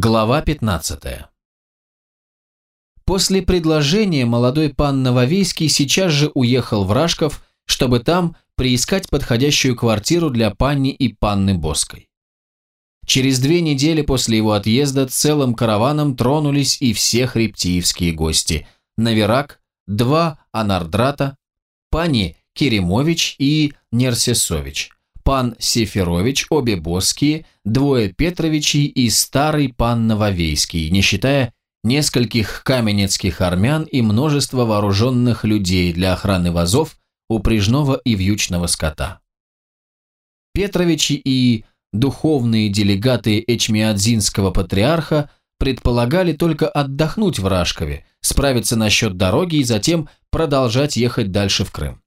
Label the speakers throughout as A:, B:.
A: Глава 15 После предложения молодой пан Нововейский сейчас же уехал в Рашков, чтобы там приискать подходящую квартиру для панни и панны Боской. Через две недели после его отъезда целым караваном тронулись и все хребтиевские гости – Наверак, два Анардрата, пани Керемович и Нерсесович, пан Сеферович, обе Боские, двое Петровичей и старый пан Нововейский, не считая нескольких каменецких армян и множество вооруженных людей для охраны вазов, упряжного и вьючного скота. Петровичи и духовные делегаты Эчмиадзинского патриарха предполагали только отдохнуть в Рашкове, справиться насчет дороги и затем продолжать ехать дальше в Крым.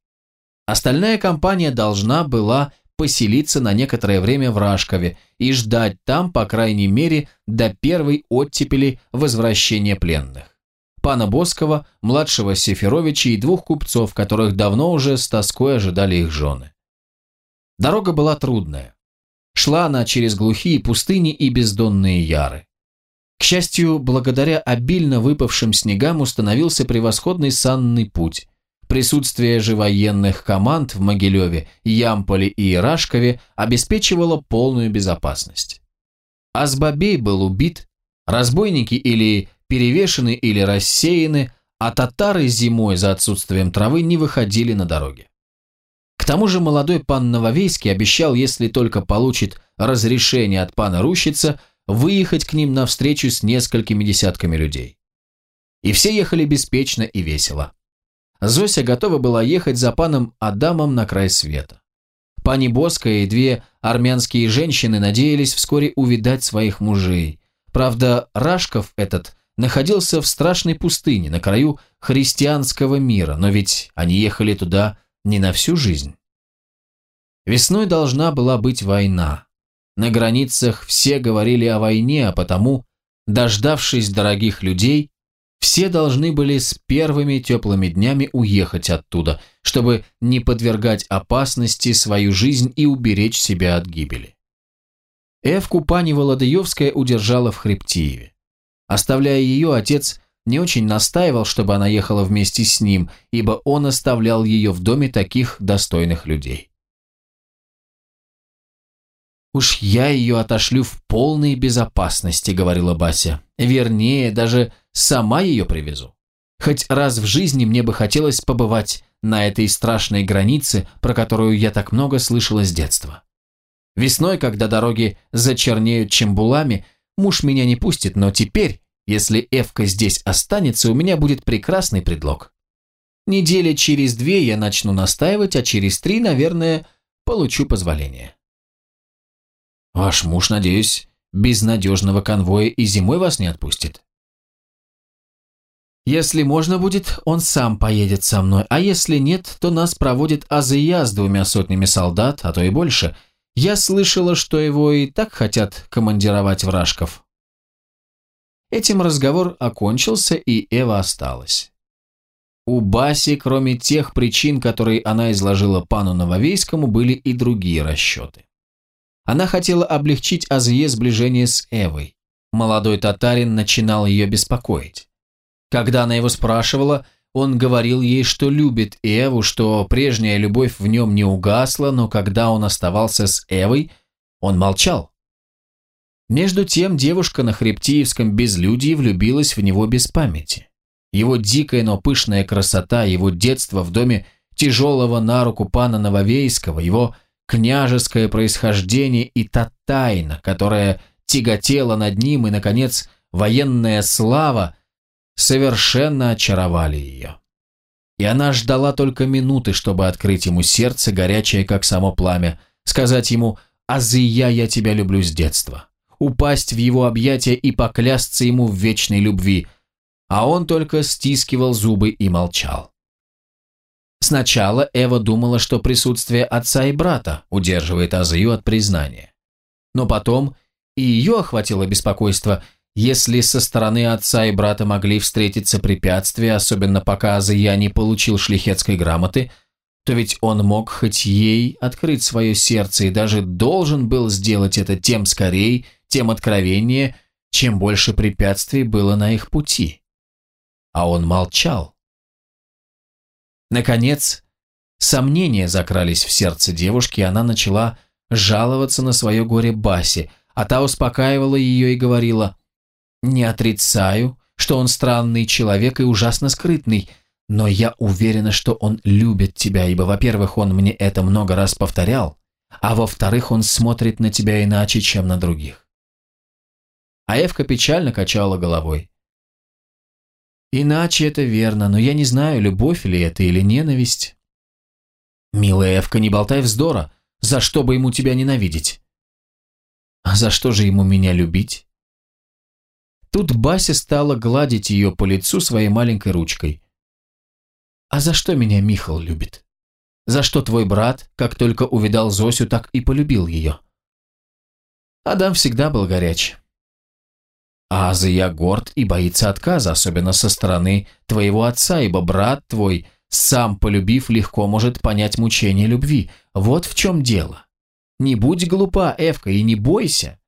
A: Остальная компания должна была поселиться на некоторое время в Рашкове и ждать там, по крайней мере, до первой оттепели возвращения пленных. Пана Боскова, младшего Сеферовича и двух купцов, которых давно уже с тоской ожидали их жены. Дорога была трудная. Шла она через глухие пустыни и бездонные яры. К счастью, благодаря обильно выпавшим снегам установился превосходный санный путь. Присутствие же военных команд в Могилеве, Ямполе и Ирашкове обеспечивало полную безопасность. Азбабей был убит, разбойники или перевешены или рассеяны, а татары зимой за отсутствием травы не выходили на дороги. К тому же молодой пан Нововейский обещал, если только получит разрешение от пана Рущица, выехать к ним навстречу с несколькими десятками людей. И все ехали беспечно и весело. Зося готова была ехать за паном Адамом на край света. Пани Боская и две армянские женщины надеялись вскоре увидать своих мужей. Правда, Рашков этот находился в страшной пустыне, на краю христианского мира, но ведь они ехали туда не на всю жизнь. Весной должна была быть война. На границах все говорили о войне, а потому, дождавшись дорогих людей, все должны были с первыми теплыми днями уехать оттуда, чтобы не подвергать опасности свою жизнь и уберечь себя от гибели. Эвку пани Володаевская удержала в Хребтиеве. Оставляя ее, отец не очень настаивал, чтобы она ехала вместе с ним, ибо он оставлял ее в доме таких достойных людей. «Уж я ее отошлю в полной безопасности», — говорила Бася. «Вернее, даже сама ее привезу. Хоть раз в жизни мне бы хотелось побывать на этой страшной границе, про которую я так много слышала с детства. Весной, когда дороги зачернеют чембулами, муж меня не пустит, но теперь, если Эвка здесь останется, у меня будет прекрасный предлог. Недели через две я начну настаивать, а через три, наверное, получу позволение». Ваш муж, надеюсь, без надежного конвоя и зимой вас не отпустит. Если можно будет, он сам поедет со мной, а если нет, то нас проводит Азия с двумя сотнями солдат, а то и больше. Я слышала, что его и так хотят командировать в Рашков. Этим разговор окончился, и Эва осталась. У Баси, кроме тех причин, которые она изложила пану Нововейскому, были и другие расчеты. Она хотела облегчить Азие сближение с Эвой. Молодой татарин начинал ее беспокоить. Когда она его спрашивала, он говорил ей, что любит Эву, что прежняя любовь в нем не угасла, но когда он оставался с Эвой, он молчал. Между тем девушка на хребтиевском безлюдии влюбилась в него без памяти. Его дикая, но пышная красота, его детство в доме тяжелого на руку пана Нововейского, его княжеское происхождение и та тайна, которая тяготела над ним, и, наконец, военная слава, совершенно очаровали ее. И она ждала только минуты, чтобы открыть ему сердце, горячее, как само пламя, сказать ему «Азия, я тебя люблю с детства», упасть в его объятия и поклясться ему в вечной любви, а он только стискивал зубы и молчал. Сначала Эва думала, что присутствие отца и брата удерживает Азию от признания. Но потом и ее охватило беспокойство, если со стороны отца и брата могли встретиться препятствия, особенно пока Азия не получил шлихетской грамоты, то ведь он мог хоть ей открыть свое сердце и даже должен был сделать это тем скорее, тем откровеннее, чем больше препятствий было на их пути. А он молчал. Наконец, сомнения закрались в сердце девушки, и она начала жаловаться на свое горе Баси, а та успокаивала ее и говорила, «Не отрицаю, что он странный человек и ужасно скрытный, но я уверена, что он любит тебя, ибо, во-первых, он мне это много раз повторял, а во-вторых, он смотрит на тебя иначе, чем на других». А Эвка печально качала головой. «Иначе это верно, но я не знаю, любовь ли это или ненависть». «Милая Эвка, не болтай вздора, за что бы ему тебя ненавидеть?» «А за что же ему меня любить?» Тут Бася стала гладить ее по лицу своей маленькой ручкой. «А за что меня Михал любит? За что твой брат, как только увидал Зосю, так и полюбил ее?» Адам всегда был горяч. А я горд и боится отказа, особенно со стороны твоего отца, ибо брат твой, сам полюбив, легко может понять мучение любви. Вот в чем дело. Не будь глупа, Эвка, и не бойся.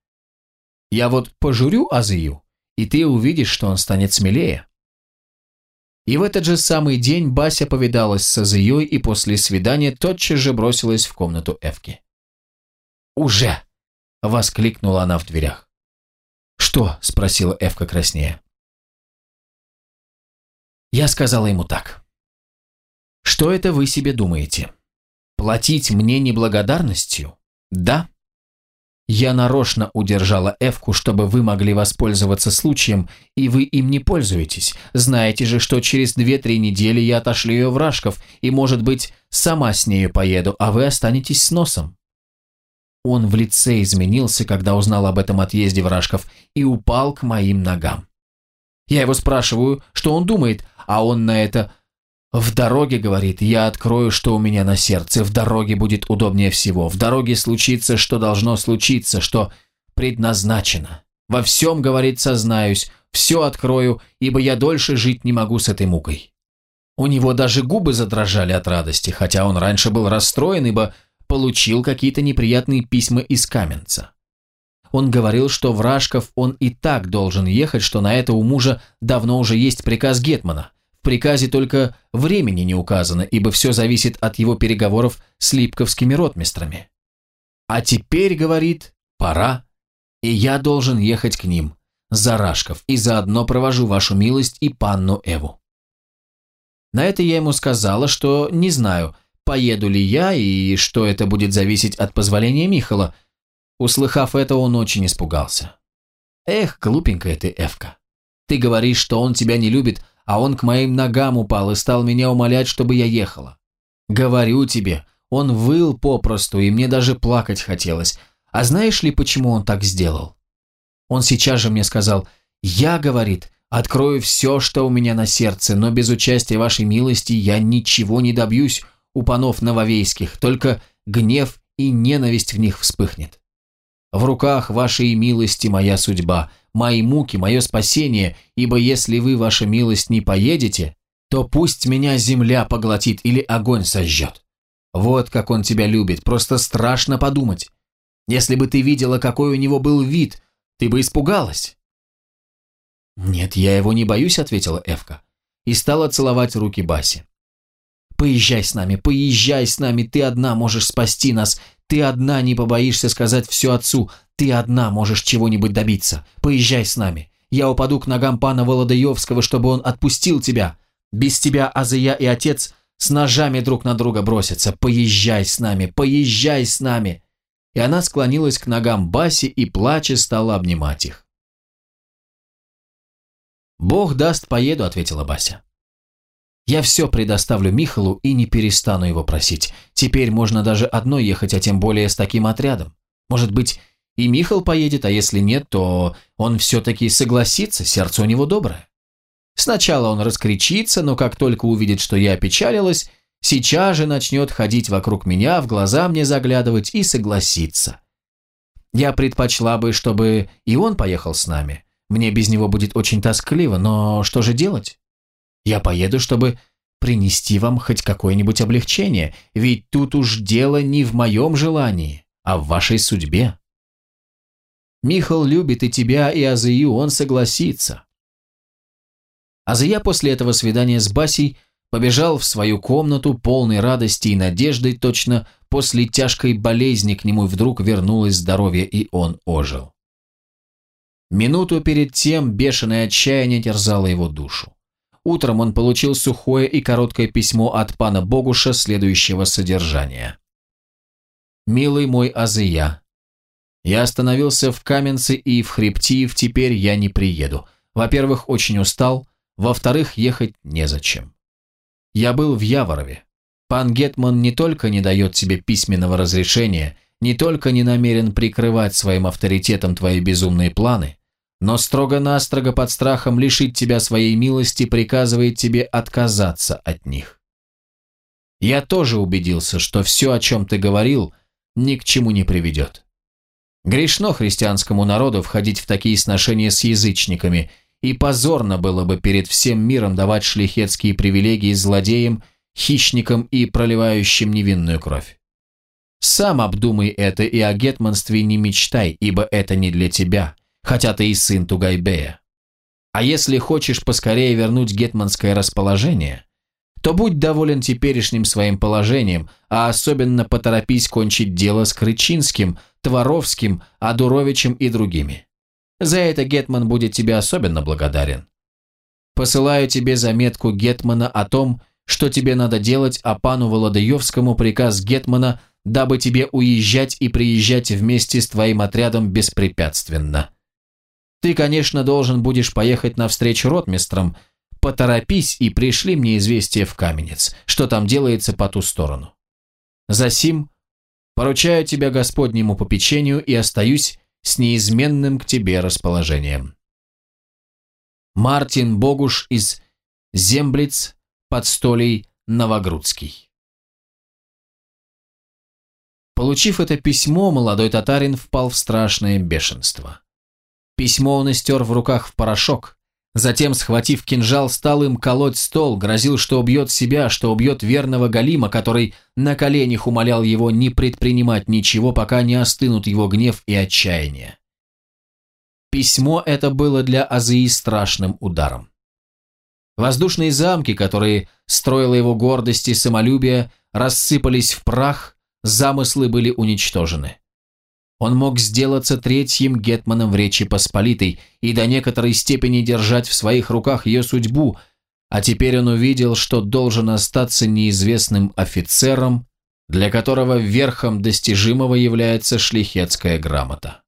A: Я вот пожурю Азию, и ты увидишь, что он станет смелее. И в этот же самый день Бася повидалась с Азией и после свидания тотчас же бросилась в комнату Эвки. «Уже!» – воскликнула она в дверях. «Что?» – спросила Эвка краснее. Я сказала ему так. «Что это вы себе думаете? Платить мне неблагодарностью? Да, я нарочно удержала Эвку, чтобы вы могли воспользоваться случаем, и вы им не пользуетесь. Знаете же, что через две-три недели я отошлю ее в Рашков, и, может быть, сама с нею поеду, а вы останетесь с носом. Он в лице изменился, когда узнал об этом отъезде в Рашков, и упал к моим ногам. Я его спрашиваю, что он думает, а он на это в дороге, говорит, я открою, что у меня на сердце. В дороге будет удобнее всего. В дороге случится, что должно случиться, что предназначено. Во всем, говорит, сознаюсь, все открою, ибо я дольше жить не могу с этой мукой. У него даже губы задрожали от радости, хотя он раньше был расстроен, ибо получил какие-то неприятные письма из Каменца. Он говорил, что в Рашков он и так должен ехать, что на это у мужа давно уже есть приказ Гетмана – приказе только времени не указано, ибо все зависит от его переговоров с липковскими ротмистрами. А теперь, говорит, пора, и я должен ехать к ним, за Рашков, и заодно провожу вашу милость и панну Эву. На это я ему сказала, что не знаю, поеду ли я и что это будет зависеть от позволения Михала. Услыхав это, он очень испугался. «Эх, глупенькая ты, Эвка. Ты говоришь, что он тебя не любит, а он к моим ногам упал и стал меня умолять, чтобы я ехала. Говорю тебе, он выл попросту, и мне даже плакать хотелось. А знаешь ли, почему он так сделал? Он сейчас же мне сказал, «Я, — говорит, — открою все, что у меня на сердце, но без участия вашей милости я ничего не добьюсь у панов нововейских, только гнев и ненависть в них вспыхнет. В руках вашей милости моя судьба — мои муки, мое спасение, ибо если вы, ваша милость, не поедете, то пусть меня земля поглотит или огонь сожжет. Вот как он тебя любит, просто страшно подумать. Если бы ты видела, какой у него был вид, ты бы испугалась». «Нет, я его не боюсь», — ответила Эвка, и стала целовать руки Баси. «Поезжай с нами, поезжай с нами, ты одна можешь спасти нас, ты одна не побоишься сказать все отцу, ты одна можешь чего-нибудь добиться. Поезжай с нами. Я упаду к ногам пана Володаевского, чтобы он отпустил тебя. Без тебя Азия и отец с ножами друг на друга бросятся. Поезжай с нами, поезжай с нами!» И она склонилась к ногам Баси и, плача, стала обнимать их. «Бог даст, поеду», — ответила Бася. «Я все предоставлю Михалу и не перестану его просить. Теперь можно даже одной ехать, а тем более с таким отрядом. Может быть, и Михал поедет, а если нет, то он все-таки согласится, сердце у него доброе. Сначала он раскричится, но как только увидит, что я опечалилась, сейчас же начнет ходить вокруг меня, в глаза мне заглядывать и согласиться. Я предпочла бы, чтобы и он поехал с нами. Мне без него будет очень тоскливо, но что же делать? Я поеду, чтобы принести вам хоть какое-нибудь облегчение, ведь тут уж дело не в моем желании, а в вашей судьбе. Михал любит и тебя, и Азыю, он согласится. Азыя после этого свидания с Басей побежал в свою комнату, полной радости и надежды, точно после тяжкой болезни к нему вдруг вернулось здоровье, и он ожил. Минуту перед тем бешеное отчаяние терзало его душу. Утром он получил сухое и короткое письмо от пана Богуша следующего содержания. «Милый мой Азыя, я остановился в Каменце и в Хребтиев, теперь я не приеду. Во-первых, очень устал, во-вторых, ехать незачем. Я был в Яворове. Пан Гетман не только не дает тебе письменного разрешения, не только не намерен прикрывать своим авторитетом твои безумные планы, но строго-настрого под страхом лишить тебя своей милости приказывает тебе отказаться от них. Я тоже убедился, что все, о чем ты говорил, ни к чему не приведет. Грешно христианскому народу входить в такие сношения с язычниками, и позорно было бы перед всем миром давать шлихетские привилегии злодеям, хищникам и проливающим невинную кровь. Сам обдумай это и о гетманстве не мечтай, ибо это не для тебя, хотя ты и сын Тугайбея. А если хочешь поскорее вернуть гетманское расположение, то будь доволен теперешним своим положением, а особенно поторопись кончить дело с Крычинским, Творовским, Адуровичем и другими. За это Гетман будет тебе особенно благодарен. Посылаю тебе заметку Гетмана о том, что тебе надо делать, а пану Володаевскому приказ Гетмана, дабы тебе уезжать и приезжать вместе с твоим отрядом беспрепятственно. Ты, конечно, должен будешь поехать навстречу ротмистрам. Поторопись и пришли мне известие в Каменец, что там делается по ту сторону. Засим, поручаю тебя Господнему попечению и остаюсь с неизменным к тебе расположением. Мартин Богуш из Земблиц под столей Новогрудский. Получив это письмо, молодой татарин впал в страшное бешенство. Письмо он истер в руках в порошок. Затем, схватив кинжал, стал им колоть стол, грозил, что убьет себя, что убьет верного Галима, который на коленях умолял его не предпринимать ничего, пока не остынут его гнев и отчаяние. Письмо это было для Азии страшным ударом. Воздушные замки, которые строила его гордость и самолюбие, рассыпались в прах, замыслы были уничтожены. Он мог сделаться третьим гетманом в Речи Посполитой и до некоторой степени держать в своих руках ее судьбу, а теперь он увидел, что должен остаться неизвестным офицером, для которого верхом достижимого является шлихетская грамота.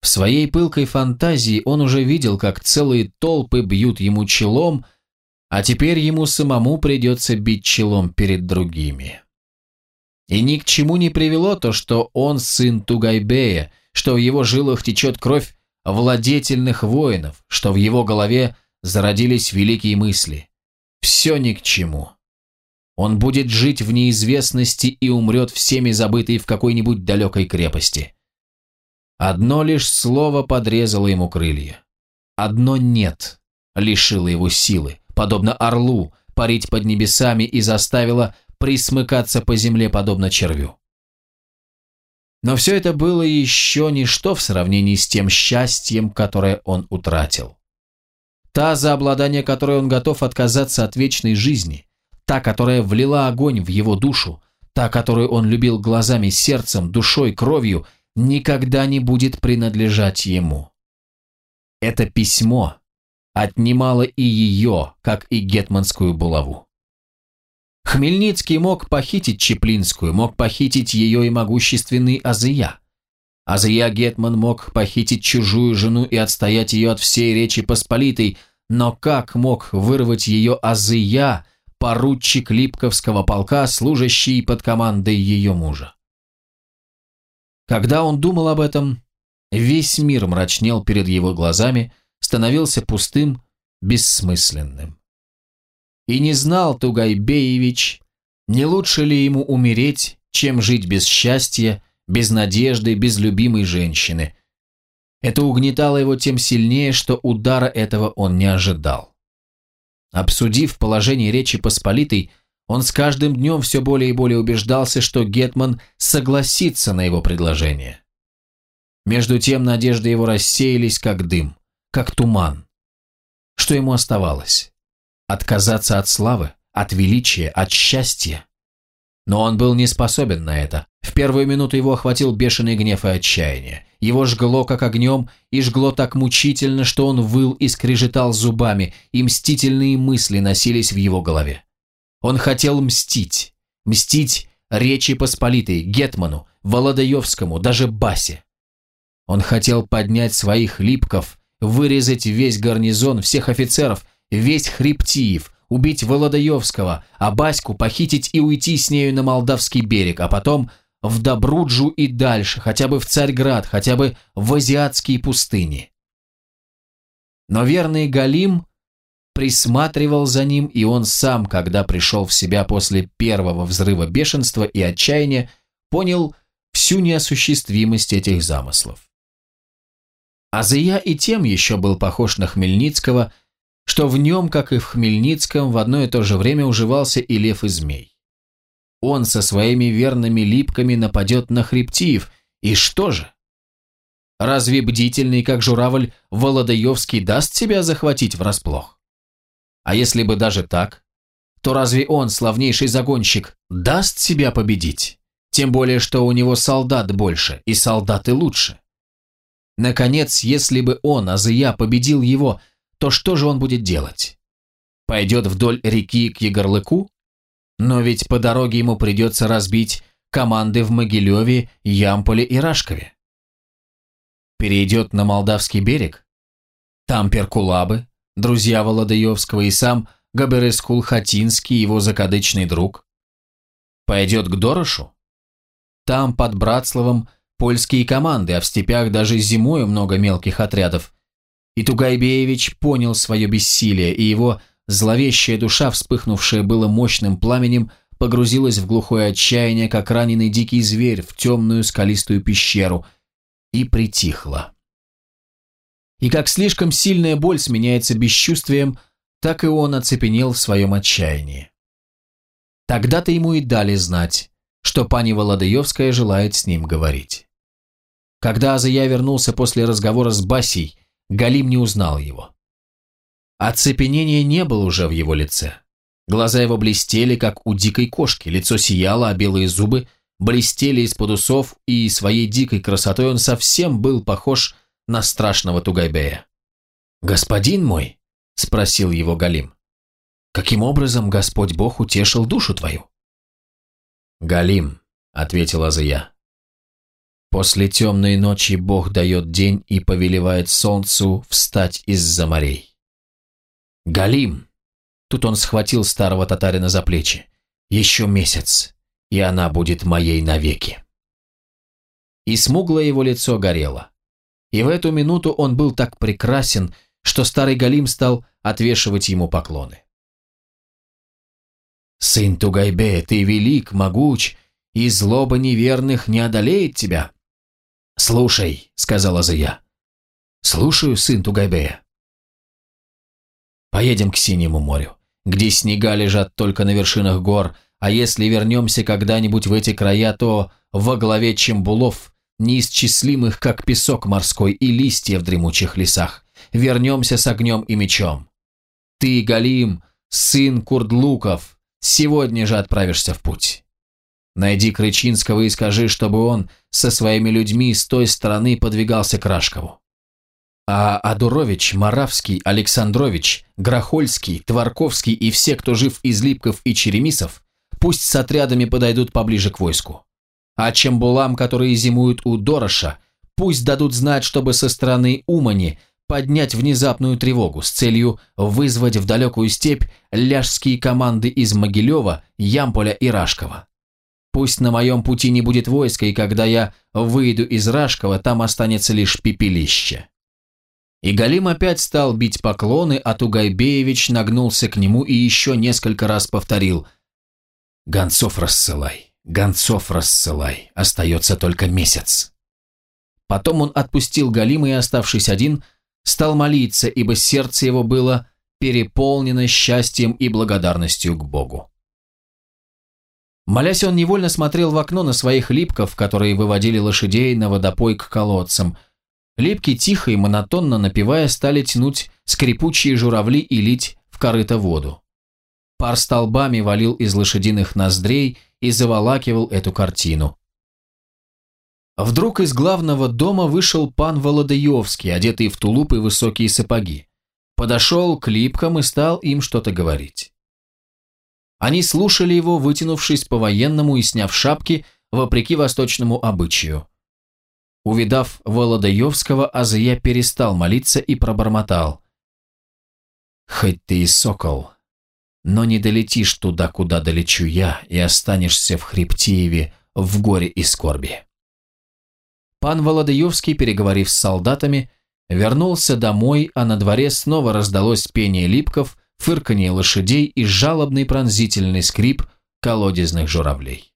A: В своей пылкой фантазии он уже видел, как целые толпы бьют ему челом, а теперь ему самому придется бить челом перед другими. И ни к чему не привело то, что он сын Тугайбея, что в его жилах течет кровь владетельных воинов, что в его голове зародились великие мысли. Все ни к чему. Он будет жить в неизвестности и умрет всеми забытый в какой-нибудь далекой крепости. Одно лишь слово подрезало ему крылья. Одно «нет» лишило его силы, подобно орлу, парить под небесами и заставило присмыкаться по земле подобно червю. Но все это было еще ничто в сравнении с тем счастьем, которое он утратил. Та, за обладание которой он готов отказаться от вечной жизни, та, которая влила огонь в его душу, та, которую он любил глазами, сердцем, душой, кровью, никогда не будет принадлежать ему. Это письмо отнимало и ее, как и гетманскую булаву. Хмельницкий мог похитить Чеплинскую, мог похитить ее и могущественный Азия. Азия Гетман мог похитить чужую жену и отстоять ее от всей Речи Посполитой, но как мог вырвать ее Азия, поручик Липковского полка, служащий под командой ее мужа? Когда он думал об этом, весь мир мрачнел перед его глазами, становился пустым, бессмысленным. И не знал Тугайбеевич, не лучше ли ему умереть, чем жить без счастья, без надежды, без любимой женщины. Это угнетало его тем сильнее, что удара этого он не ожидал. Обсудив положение Речи Посполитой, он с каждым днем все более и более убеждался, что Гетман согласится на его предложение. Между тем надежды его рассеялись, как дым, как туман. Что ему оставалось? Отказаться от славы, от величия, от счастья? Но он был не способен на это. В первую минуту его охватил бешеный гнев и отчаяние. Его жгло как огнем, и жгло так мучительно, что он выл и скрежетал зубами, и мстительные мысли носились в его голове. Он хотел мстить. Мстить Речи Посполитой, Гетману, Володаевскому, даже Басе. Он хотел поднять своих липков, вырезать весь гарнизон, всех офицеров, весь Хребтиев, убить Володаевского, а Баську похитить и уйти с нею на Молдавский берег, а потом в Добруджу и дальше, хотя бы в Царьград, хотя бы в азиатские пустыни. Но верный Галим присматривал за ним, и он сам, когда пришел в себя после первого взрыва бешенства и отчаяния, понял всю неосуществимость этих замыслов. Азия и тем еще был похож на Хмельницкого, что в нем, как и в Хмельницком, в одно и то же время уживался и лев, и змей. Он со своими верными липками нападет на Хребтиев, и что же? Разве бдительный, как журавль, Володаевский даст себя захватить врасплох? А если бы даже так, то разве он, славнейший загонщик, даст себя победить? Тем более, что у него солдат больше, и солдаты лучше. Наконец, если бы он, Азия, победил его, то что же он будет делать? Пойдет вдоль реки к Егорлыку? Но ведь по дороге ему придется разбить команды в Могилеве, Ямполе и Рашкове. Перейдет на Молдавский берег? Там Перкулабы, друзья Володаевского и сам Габерескул Хатинский, его закадычный друг. Пойдет к Дорошу? Там, под Братславом, польские команды, а в степях даже зимою много мелких отрядов. И Тугайбеевич понял свое бессилие, и его зловещая душа, вспыхнувшая было мощным пламенем, погрузилась в глухое отчаяние, как раненый дикий зверь в темную скалистую пещеру, и притихла. И как слишком сильная боль сменяется бесчувствием, так и он оцепенел в своем отчаянии. Тогда-то ему и дали знать, что пани Володаевская желает с ним говорить. Когда Азия вернулся после разговора с Басей, Галим не узнал его. Оцепенения не было уже в его лице. Глаза его блестели, как у дикой кошки, лицо сияло, а белые зубы блестели из-под усов, и своей дикой красотой он совсем был похож на страшного Тугайбея. «Господин мой?» – спросил его Галим. «Каким образом Господь Бог утешил душу твою?» «Галим», – ответила Азия. «После темной ночи Бог дает день и повелевает солнцу встать из-за морей». «Галим!» Тут он схватил старого татарина за плечи. «Еще месяц, и она будет моей навеки». И смуглое его лицо горело. И в эту минуту он был так прекрасен, что старый Галим стал отвешивать ему поклоны. «Сын Тугайбе, ты велик, могуч, и злоба неверных не одолеет тебя». «Слушай», — сказала Зая. «Слушаю, сын Тугайбе. «Поедем к Синему морю, где снега лежат только на вершинах гор, а если вернемся когда-нибудь в эти края, то во главе Чембулов неисчислимых, как песок морской и листья в дремучих лесах. Вернемся с огнем и мечом. Ты, Галим, сын Курдлуков, сегодня же отправишься в путь. Найди Крычинского и скажи, чтобы он со своими людьми с той стороны подвигался к Рашкову. А Адурович, Моравский, Александрович, Грохольский, Тварковский и все, кто жив из Липков и Черемисов, пусть с отрядами подойдут поближе к войску. А чембулам, которые зимуют у Дороша, пусть дадут знать, чтобы со стороны Умани поднять внезапную тревогу с целью вызвать в далекую степь ляжские команды из Могилева, Ямполя и Рашкова. Пусть на моем пути не будет войска, и когда я выйду из Рашкова, там останется лишь пепелище. И Галим опять стал бить поклоны, а Тугайбеевич нагнулся к нему и еще несколько раз повторил «Гонцов рассылай». Гонцов рассылай, остается только месяц. Потом он отпустил Галима и, оставшись один, стал молиться, ибо сердце его было переполнено счастьем и благодарностью к Богу. Молясь, он невольно смотрел в окно на своих липков, которые выводили лошадей на водопой к колодцам. Липки, тихо и монотонно напевая, стали тянуть скрипучие журавли и лить в корыто воду. Пар столбами валил из лошадиных ноздрей и заволакивал эту картину. Вдруг из главного дома вышел пан Володаевский, одетый в тулуп и высокие сапоги. Подошел к липкам и стал им что-то говорить. Они слушали его, вытянувшись по-военному и сняв шапки, вопреки восточному обычаю. Увидав Володаевского, Азия перестал молиться и пробормотал. «Хоть ты и сокол, но не долетишь туда, куда долечу я, и останешься в Хребтиеве в горе и скорби». Пан Володаевский, переговорив с солдатами, вернулся домой, а на дворе снова раздалось пение липков, фырканье лошадей и жалобный пронзительный скрип колодезных журавлей.